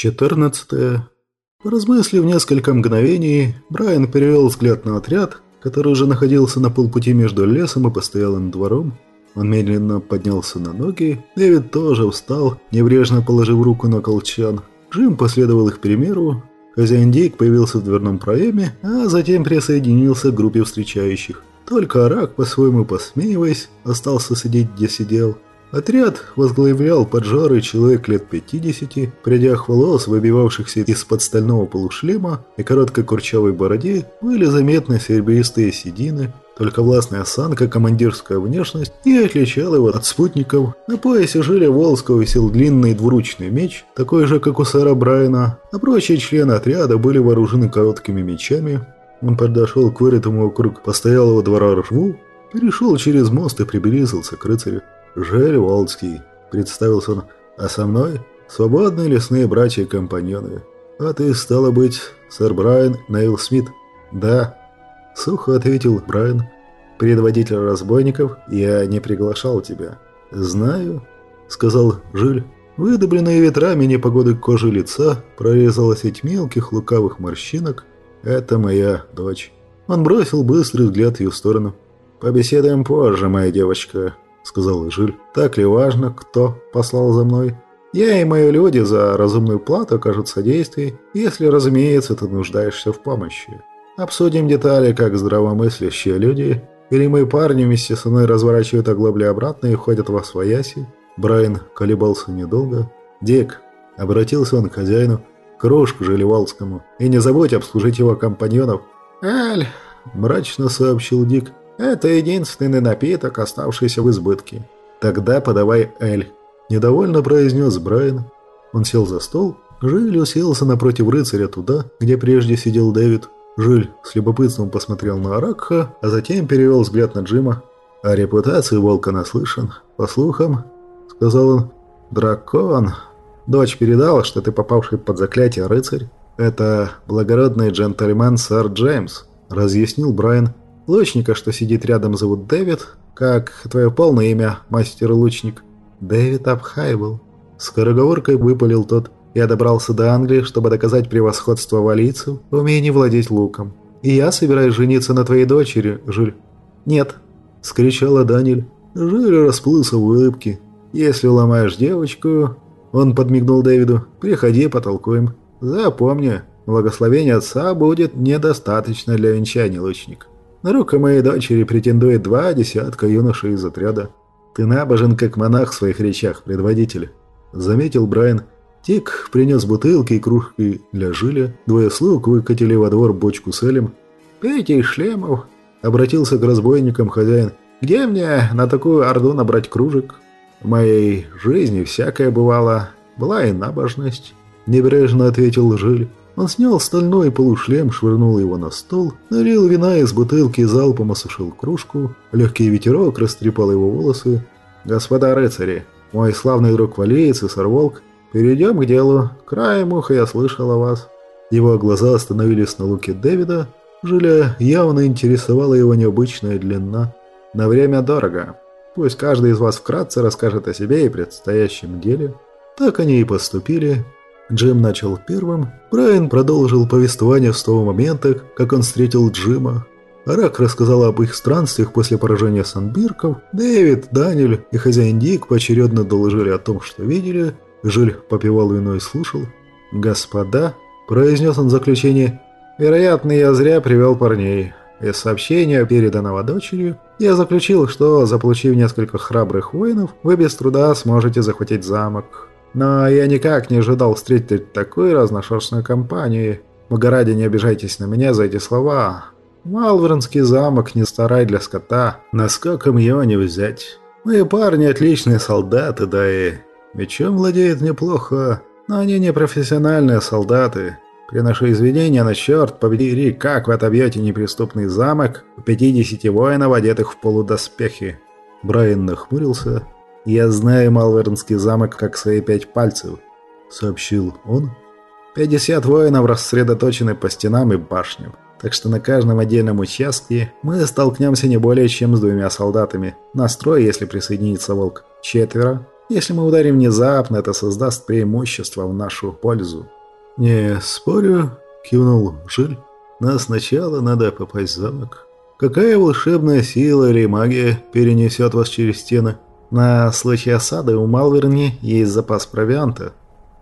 14. Поразмыслив несколько мгновений, Брайан перевел взгляд на отряд, который уже находился на полпути между лесом и постоялым двором. Он медленно поднялся на ноги, Дэвид тоже встал, небрежно положив руку на колчан. Джим последовал их примеру, хозяин Дик появился в дверном проеме, а затем присоединился к группе встречающих. Только Арак, по-своему посмеиваясь, остался сидеть, где сидел. Отряд возглавлял поджарый человек лет 50, придях волос, выбивавшихся из-под стального полушлема и короткой курчавой бороде, были заметны серебристые седины, только властная осанка, командирская внешность и отличала его от спутников. На поясе жили Волского висел длинный двуручный меч, такой же, как у сэра Брайана, а прочие члены отряда были вооружены короткими мечами. Он подошел к вырытому вокруг постоялого двора рву, перешел через мост и приблизился к рыцарю. «Жель Волдский», — представился он, — «а со мной свободные лесные братья и компаньоны. А ты, стало быть, сэр Брайан Нейл Смит?» «Да», — сухо ответил Брайан. «Предводитель разбойников, я не приглашал тебя». «Знаю», — сказал Жиль. Выдобренные ветрами непогоды кожи лица прорезала сеть мелких лукавых морщинок. «Это моя дочь». Он бросил быстрый взгляд в ее сторону. «Побеседуем позже, моя девочка», — сказал Жиль. «Так ли важно, кто послал за мной? Я и мои люди за разумную плату окажут содействие, если, разумеется, ты нуждаешься в помощи. Обсудим детали, как здравомыслящие люди, или мои парни вместе со мной разворачивают оглобли обратно и ходят во свояси». Брайан колебался недолго. «Дик», — обратился он к хозяину, кружку Желевалскому, и не забудь обслужить его компаньонов. «Эль», — мрачно сообщил Дик, это единственный напиток, оставшийся в избытке. Тогда подавай Эль. Недовольно произнес Брайан. Он сел за стол. Жиль уселся напротив рыцаря туда, где прежде сидел Дэвид. Жиль с любопытством посмотрел на Аракха, а затем перевел взгляд на Джима. «О репутации волка наслышан. По слухам», — сказал он, — «дракон. Дочь передала, что ты попавший под заклятие рыцарь. Это благородный джентльмен сэр Джеймс», — разъяснил Брайан. Лучника, что сидит рядом, зовут Дэвид. Как твое полное имя, мастер-лучник? Дэвид Абхайбл. Скороговоркой выпалил тот. Я добрался до Англии, чтобы доказать превосходство валийцев в умении владеть луком. И я собираюсь жениться на твоей дочери, Жиль. Нет, скричала Даниль. Жиль расплылся в улыбке. Если уломаешь девочку... Он подмигнул Дэвиду. «Приходи, потолкуем. Запомни, благословение отца будет недостаточно для венчания, лучник». На руку моей дочери претендует два десятка юношей из отряда. Ты набожен, как монах в своих речах, предводитель», — заметил Брайан. Тик принес бутылки и кружки для жиля. Двое слуг выкатили во двор бочку с элем. «Пейте из шлемов», — обратился к разбойникам хозяин. «Где мне на такую орду набрать кружек?» «В моей жизни всякое бывало. Была и набожность», — небрежно ответил Жиль. Он снял стальной полушлем, швырнул его на стол, налил вина из бутылки и залпом осушил кружку. Легкий ветерок растрепал его волосы. «Господа рыцари, мой славный друг Валеец и Сорволк, перейдем к делу. Краем уха я слышал о вас». Его глаза остановились на луке Дэвида. Жиля явно интересовала его необычная длина. «На время дорого. Пусть каждый из вас вкратце расскажет о себе и предстоящем деле». Так они и поступили. Джим начал первым, Брайан продолжил повествование с того момента, как он встретил Джима. Арак рассказал об их странствиях после поражения Санбирков, Дэвид, Даниэль и хозяин Дик поочередно доложили о том, что видели. Жиль попивал вино и слушал. «Господа», – произнес он в заключение, – «вероятно, я зря привел парней. Из сообщения, переданного дочерью, я заключил, что, заполучив несколько храбрых воинов, вы без труда сможете захватить замок. Но я никак не ожидал встретить такую разношерстную компанию. Ради, не обижайтесь на меня за эти слова. Малвернский замок не старай для скота. Наскоком его не взять. Мои парни отличные солдаты, да и мечом владеют неплохо. Но они не профессиональные солдаты. Приношу извинения на черт побери, как вы отобьете неприступный замок у 50 воинов, одетых в полудоспехи. Брайан нахмурился. «Я знаю Малвернский замок как свои пять пальцев», — сообщил он. «Пятьдесят воинов рассредоточены по стенам и башням, так что на каждом отдельном участке мы столкнемся не более чем с двумя солдатами. Настрой, если присоединится волк. Четверо. Если мы ударим внезапно, это создаст преимущество в нашу пользу». «Не спорю», — кивнул Жиль. «Но сначала надо попасть в замок». Какая волшебная сила или магия перенесет вас через стены? На случай осады у Малверни есть запас провианта,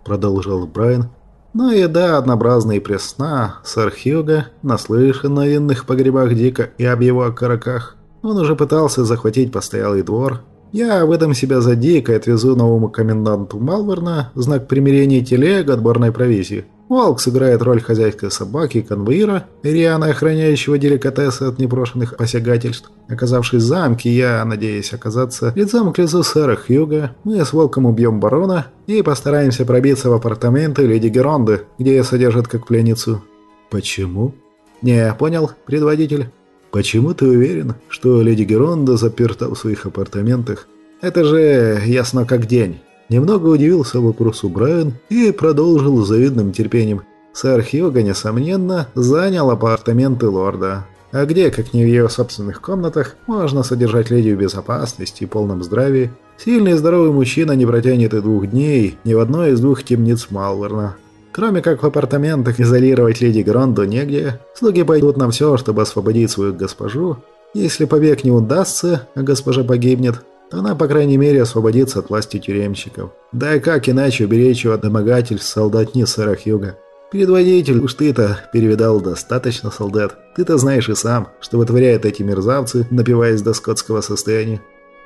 продолжал Брайан. Но еда однообразная и пресна. Сэр Хьюга наслышан на винных погребах Дика и об его окороках. Он уже пытался захватить постоялый двор. Я выдам себя за Дика и отвезу новому коменданту Малверна знак примирения телег отборной провизии. Волк сыграет роль хозяйской собаки и конвоира, Риана, охраняющего деликатесы от непрошенных посягательств. Оказавшись в замке, я надеюсь оказаться лицом к лицу сэра Хьюга. Мы с Волком убьем барона и постараемся пробиться в апартаменты леди Геронды, где ее содержат как пленницу. Почему? Не, понял, предводитель. Почему ты уверен, что леди Геронда заперта в своих апартаментах? Это же ясно как день. Немного удивился вопросу Брайан и продолжил с завидным терпением. Сэр Хьюго, несомненно, занял апартаменты лорда. А где, как не в ее собственных комнатах, можно содержать леди в безопасности и полном здравии? Сильный и здоровый мужчина не протянет и двух дней ни в одной из двух темниц Малверна. Кроме как в апартаментах изолировать леди Гронду негде, слуги пойдут на все, чтобы освободить свою госпожу. Если побег не удастся, а госпожа погибнет, то она, по крайней мере, освободится от власти тюремщиков. Да и как иначе уберечь его от домогательств солдатни сэра Хьюга? Предводитель, уж ты-то перевидал достаточно солдат. Ты-то знаешь и сам, что вытворяют эти мерзавцы, напиваясь до скотского состояния.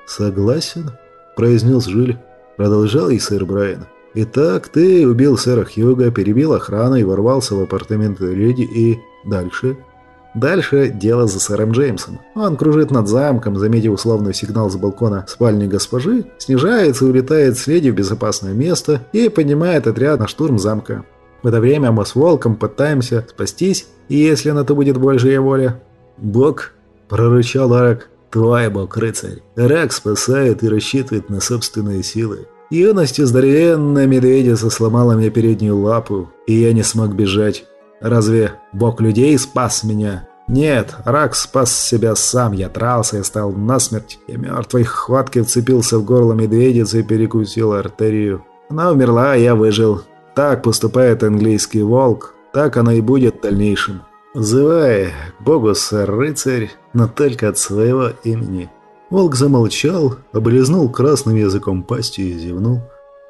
Согласен, произнес Жиль. Продолжал и сэр Брайан. Итак, ты убил сэра Хьюга, перебил охрану и ворвался в апартаменты леди и... дальше... Дальше дело за сэром Джеймсом. Он кружит над замком, заметив условный сигнал с балкона спальни госпожи, снижается и улетает с леди в безопасное место и поднимает отряд на штурм замка. В это время мы с Волком пытаемся спастись, и если на то будет Божья воля... «Бог!» – прорычал Арак. «Твой бог, рыцарь! Рак спасает и рассчитывает на собственные силы. Юностью здоровенная медведица сломала мне переднюю лапу, и я не смог бежать. Разве бог людей спас меня? Нет, рак спас себя сам. Я дрался и стал насмерть. Я мертвой хваткой вцепился в горло медведицы и перекусил артерию. Она умерла, а я выжил. Так поступает английский волк. Так оно и будет в дальнейшем. Взывай богу, сэр-рыцарь, но только от своего имени. Волк замолчал, облизнул красным языком пастью и зевнул.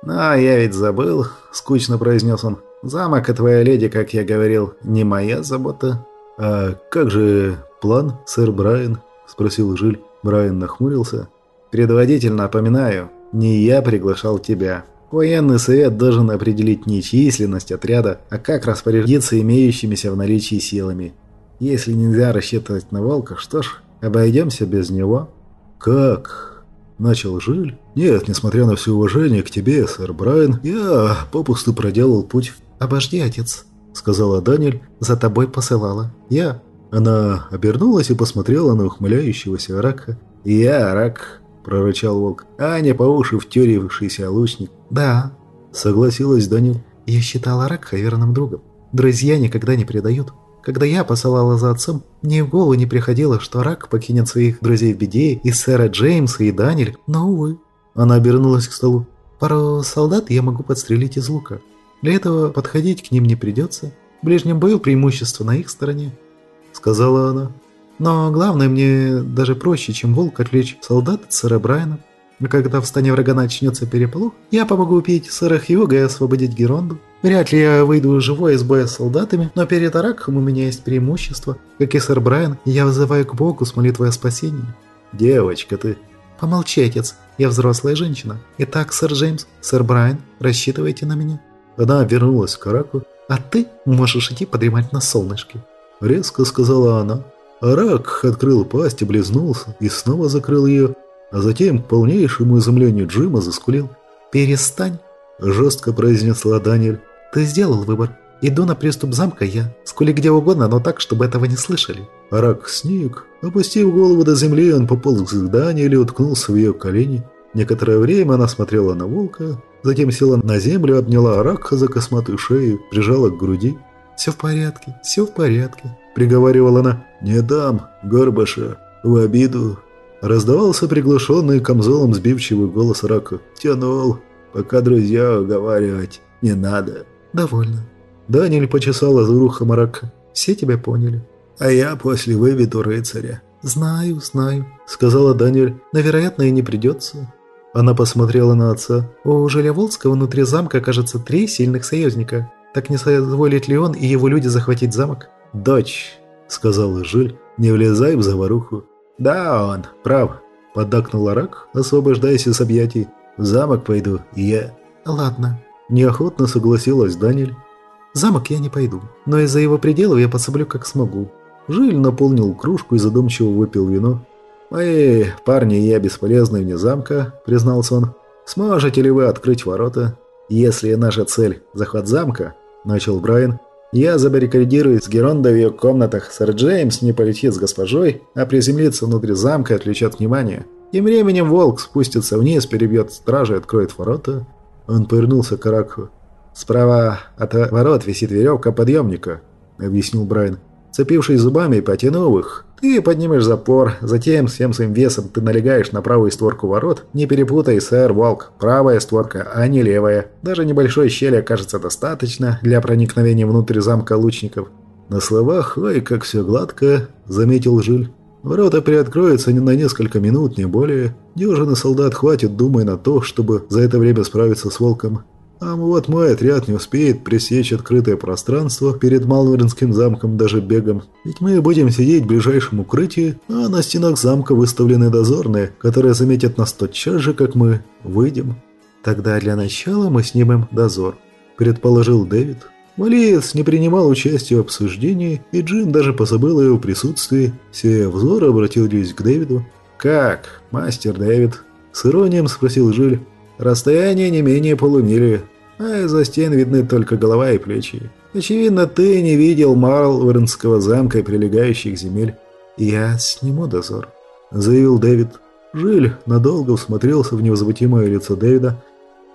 «А, я ведь забыл», — скучно произнес он. Замок и твоя леди, как я говорил, не моя забота. А как же план, сэр Брайан? Спросил Жиль. Брайан нахмурился. Предводитель, напоминаю, не я приглашал тебя. Военный совет должен определить не численность отряда, а как распорядиться имеющимися в наличии силами. Если нельзя рассчитывать на волка, что ж, обойдемся без него. Как? Начал Жиль. Нет, несмотря на все уважение к тебе, сэр Брайан, я попусту проделал путь «Обожди, отец», — сказала Даниэль, — «за тобой посылала. Я». Она обернулась и посмотрела на ухмыляющегося Арака. «Я Арак», — прорычал волк, — «а не по уши втюрившийся лучник». «Да», — согласилась Даниэль. «Я считала Арака верным другом. Друзья никогда не предают. Когда я посылала за отцом, мне в голову не приходило, что Рак покинет своих друзей в беде, и сэра Джеймса, и Даниэль, но, увы». Она обернулась к столу. «Пару солдат я могу подстрелить из лука. Для этого подходить к ним не придется. В ближнем бою преимущество на их стороне», — сказала она. «Но главное, мне даже проще, чем волк, отвлечь солдат от сэра Брайана. Когда в стане врага начнется переполох, я помогу убить сэра Хьюга и освободить Геронду. Вряд ли я выйду живой из боя с солдатами, но перед Аракхом у меня есть преимущество. Как и сэр Брайан, я вызываю к Богу с молитвой о спасении». «Девочка ты...» «Помолчи, отец, я взрослая женщина. Итак, сэр Джеймс, сэр Брайан, рассчитывайте на меня». Она вернулась к Араку. «А ты можешь идти подремать на солнышке», — резко сказала она. Арак открыл пасть, облизнулся и снова закрыл ее, а затем, к полнейшему изумлению Джима, заскулил. «Перестань», — жестко произнесла Даниэль. «Ты сделал выбор. Иду на приступ замка я. Скули где угодно, но так, чтобы этого не слышали». Арак сник. Опустив голову до земли, он пополз к Даниэль и уткнулся в ее колени. Некоторое время она смотрела на волка, Затем села на землю, обняла Аракха за косматую шею, прижала к груди. «Все в порядке, все в порядке», — приговаривала она. «Не дам, Горбаша, в обиду». Раздавался приглушенный камзолом сбивчивый голос Рака. «Тянул, пока друзья уговаривать не надо». «Довольно». Даниэль почесала за ухом Рака. «Все тебя поняли». «А я после выведу рыцаря». «Знаю, знаю», — сказала Даниэль. «Но, вероятно, и не придется». Она посмотрела на отца. «У Жиля Волского внутри замка, кажется, три сильных союзника. Так не созволит ли он и его люди захватить замок?» «Дочь», — сказал Жиль, — «не влезай в заваруху». «Да, он прав», — поддакнул Арак, освобождаясь из объятий. «В замок пойду, и я...» «Ладно», — неохотно согласилась Даниэль. «Замок я не пойду, но из-за его пределов я пособлю как смогу». Жиль наполнил кружку и задумчиво выпил вино. «Мои парни и я бесполезны вне замка», — признался он. «Сможете ли вы открыть ворота? Если наша цель — захват замка», — начал Брайан, я забаррикадируюсь с Герондой в ее комнатах. Сэр Джеймс не полетит с госпожой, а приземлится внутри замка и отвлечет внимание. Тем временем волк спустится вниз, перебьет стражи откроет ворота. Он повернулся к Аракху. «Справа от ворот висит веревка подъемника», — объяснил Брайан. Цепившись зубами и их, ты поднимешь запор, затем всем своим весом ты налегаешь на правую створку ворот. Не перепутай, сэр Волк, правая створка, а не левая. Даже небольшой щели окажется достаточно для проникновения внутрь замка лучников. На словах «Ой, как все гладко», — заметил Жиль. Ворота приоткроются не на несколько минут, не более. Дюжины солдат хватит, думая на то, чтобы за это время справиться с волком. А вот мой отряд не успеет пресечь открытое пространство перед Малвернским замком даже бегом. Ведь мы будем сидеть в ближайшем укрытии, а на стенах замка выставлены дозорные, которые заметят нас тотчас же, как мы выйдем. Тогда для начала мы снимем дозор, предположил Дэвид. Валиец не принимал участия в обсуждении, и Джим даже позабыл о его присутствии. Все взоры обратились к Дэвиду. «Как, мастер Дэвид?» С иронием спросил Жиль. «Расстояние не менее полумили а из-за стен видны только голова и плечи. Очевидно, ты не видел Марлвернского замка и прилегающих земель. «Я сниму дозор», — заявил Дэвид. Жиль надолго всмотрелся в невозмутимое лицо Дэвида.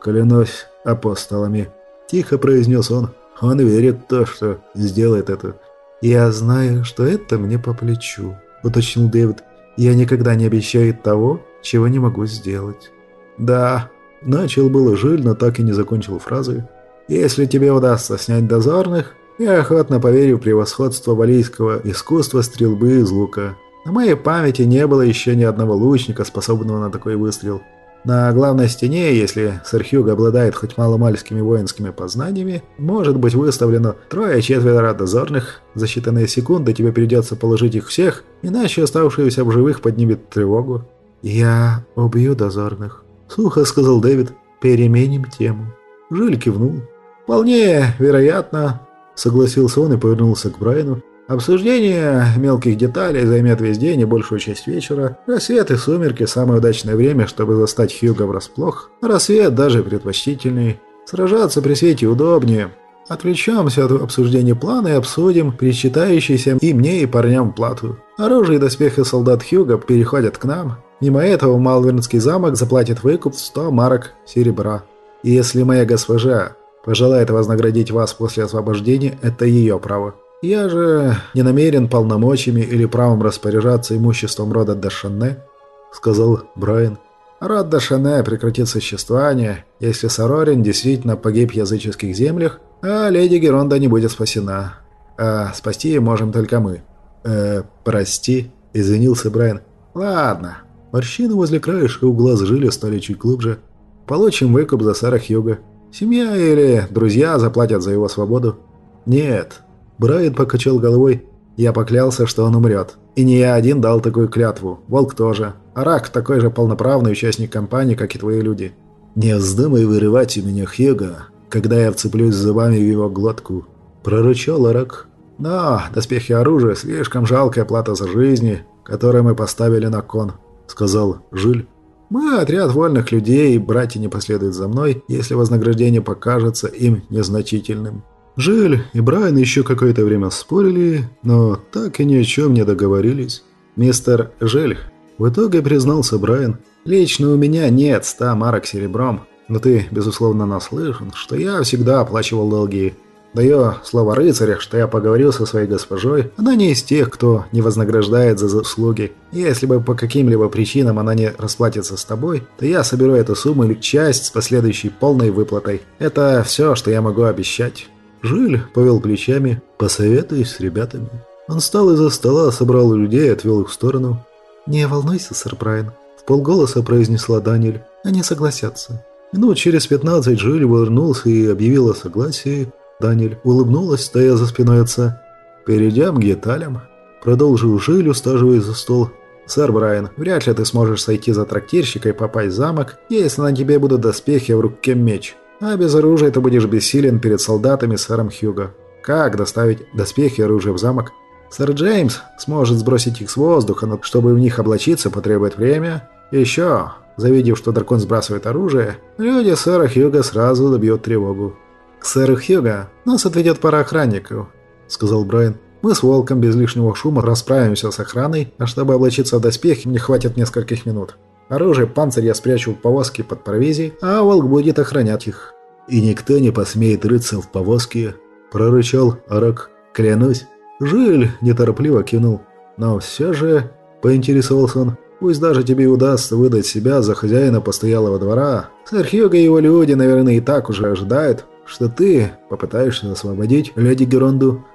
«Клянусь апостолами», — тихо произнес он. «Он верит в то, что сделает это». «Я знаю, что это мне по плечу», — уточнил Дэвид. «Я никогда не обещаю того, чего не могу сделать». «Да, Начал было Жиль, но так и не закончил фразы. «Если тебе удастся снять дозорных, я охотно поверю в превосходство валийского искусства стрельбы из лука. На моей памяти не было еще ни одного лучника, способного на такой выстрел. На главной стене, если сэр Хьюго обладает хоть маломальскими воинскими познаниями, может быть выставлено трое-четверо дозорных. За считанные секунды тебе придется положить их всех, иначе оставшиеся в живых поднимет тревогу. «Я убью дозорных», Сухо сказал Дэвид. «Переменим тему». Жиль кивнул. «Вполне вероятно», — согласился он и повернулся к Брайану. «Обсуждение мелких деталей займет весь день и большую часть вечера. Рассвет и сумерки – самое удачное время, чтобы застать Хьюга врасплох. Рассвет даже предпочтительный. Сражаться при свете удобнее. Отвлечемся от обсуждения плана и обсудим причитающийся и мне, и парням плату. Оружие и доспехи солдат Хьюга переходят к нам. Мимо этого Малвернский замок заплатит выкуп в 100 марок серебра. И если моя госпожа пожелает вознаградить вас после освобождения, это ее право. Я же не намерен полномочиями или правом распоряжаться имуществом рода Дашане, сказал Брайан. Род Дашане прекратит существование, если Сарорин действительно погиб в языческих землях, а леди Геронда не будет спасена. А спасти можем только мы. Э, прости, извинился Брайан. Ладно, Морщины возле краешка глаз жили стали чуть глубже. Получим выкуп за Сара Хьюга. Семья или друзья заплатят за его свободу? Нет. Брайан покачал головой. Я поклялся, что он умрет. И не я один дал такую клятву. Волк тоже. А Рак такой же полноправный участник компании, как и твои люди. Не вздумай вырывать у меня Хьюга, когда я вцеплюсь зубами в его глотку. Прорычал Арак. Но доспехи оружия слишком жалкая плата за жизни, которую мы поставили на кон. — сказал Жиль. «Мы отряд вольных людей, и братья не последуют за мной, если вознаграждение покажется им незначительным». Жиль и Брайан еще какое-то время спорили, но так и ни о чем не договорились. «Мистер Жиль», — в итоге признался Брайан, — «лично у меня нет ста марок серебром, но ты, безусловно, наслышан, что я всегда оплачивал долги. Даю слово рыцаря, что я поговорил со своей госпожой. Она не из тех, кто не вознаграждает за заслуги. Если бы по каким-либо причинам она не расплатится с тобой, то я соберу эту сумму или часть с последующей полной выплатой. Это все, что я могу обещать». Жиль повел плечами, посоветуюсь с ребятами. Он встал из-за стола, собрал людей и отвел их в сторону. «Не волнуйся, сэр Брайан», – в полголоса произнесла Даниэль. «Они согласятся». Минут через пятнадцать Жиль вернулся и объявил о согласии. Даниэль улыбнулась, стоя за спиной отца. «Перейдем к деталям», – продолжил Жиль, усаживаясь за стол. «Сэр Брайан, вряд ли ты сможешь сойти за трактирщика и попасть в замок, если на тебе будут доспехи, в руке меч. А без оружия ты будешь бессилен перед солдатами сэром Хьюго. Как доставить доспехи и оружие в замок? Сэр Джеймс сможет сбросить их с воздуха, но чтобы в них облачиться, потребует время. Еще, завидев, что дракон сбрасывает оружие, люди сэра Хьюга сразу добьют тревогу. «К сэру Хьюга нас отведет пара охранников», — сказал Брайан. «Мы с Волком без лишнего шума расправимся с охраной, а чтобы облачиться в доспехи, мне хватит нескольких минут. Оружие, панцирь я спрячу в повозке под провизией, а Волк будет охранять их». «И никто не посмеет рыться в повозке», — прорычал Арак. «Клянусь». Жиль неторопливо кивнул. «Но все же...» — поинтересовался он. «Пусть даже тебе удастся выдать себя за хозяина постоялого двора, сэр Хьюго и его люди, наверное, и так уже ожидают, что ты попытаешься освободить леди Геронду».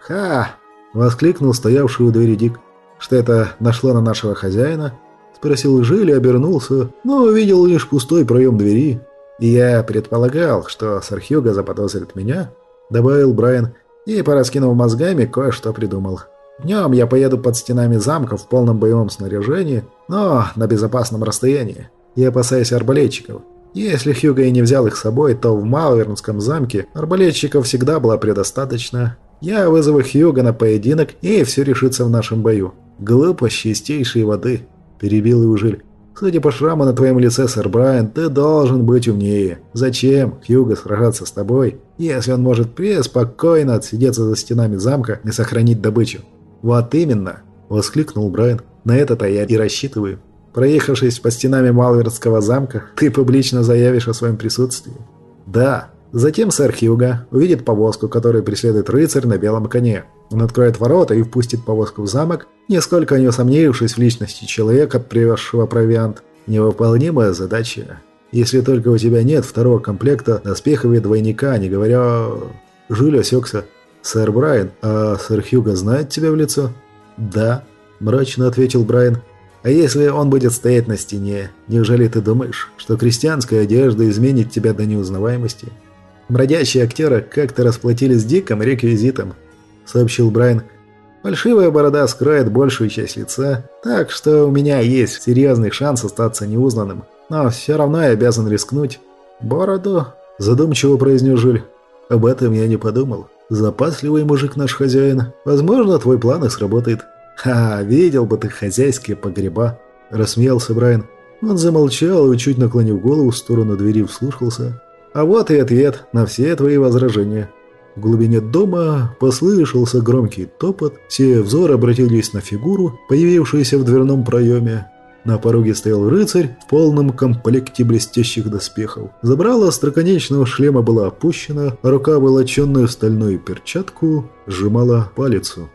«Ха!» — воскликнул стоявший у двери Дик. «Что это нашло на нашего хозяина?» Спросил Жиль и обернулся, но увидел лишь пустой проем двери. «И я предполагал, что сэр Хьюго заподозрит меня», — добавил Брайан, и, пораскинув мозгами, кое-что придумал. Днем я поеду под стенами замка в полном боевом снаряжении, но на безопасном расстоянии. Я опасаюсь арбалетчиков. Если Хьюго и не взял их с собой, то в Малвернском замке арбалетчиков всегда было предостаточно. Я вызову Хьюго на поединок, и все решится в нашем бою. Глупость чистейшей воды, перебил Иужель. Судя по шраму на твоем лице, сэр Брайан, ты должен быть умнее. Зачем Хьюго сражаться с тобой, если он может преспокойно отсидеться за стенами замка и сохранить добычу? Вот именно, воскликнул Брайан. На это-то я и рассчитываю. Проехавшись по стенами Малверского замка, ты публично заявишь о своем присутствии. Да. Затем сэр Хьюга увидит повозку, которую преследует рыцарь на белом коне. Он откроет ворота и впустит повозку в замок, нисколько не усомнившись в личности человека, привезшего провиант. Невыполнимая задача. Если только у тебя нет второго комплекта доспехов и двойника, не говоря... Жюль осекся. «Сэр Брайан, а сэр Хьюго знает тебя в лицо?» «Да», – мрачно ответил Брайан. «А если он будет стоять на стене, неужели ты думаешь, что крестьянская одежда изменит тебя до неузнаваемости?» Бродящие актеры как-то расплатились диком реквизитом сообщил Брайан. «Фальшивая борода скроет большую часть лица, так что у меня есть серьезный шанс остаться неузнанным. Но все равно я обязан рискнуть». «Бороду?» – задумчиво произнес Жиль. «Об этом я не подумал. Запасливый мужик наш хозяин. Возможно, твой план и сработает». «Ха, видел бы ты хозяйские погреба!» – рассмеялся Брайан. Он замолчал и, чуть наклонив голову в сторону двери, вслушался. «А вот и ответ на все твои возражения». В глубине дома послышался громкий топот, все взоры обратились на фигуру, появившуюся в дверном проеме. На пороге стоял рыцарь в полном комплекте блестящих доспехов. Забрала остроконечного шлема была опущена, рука, волоченная в стальную перчатку, сжимала палицу.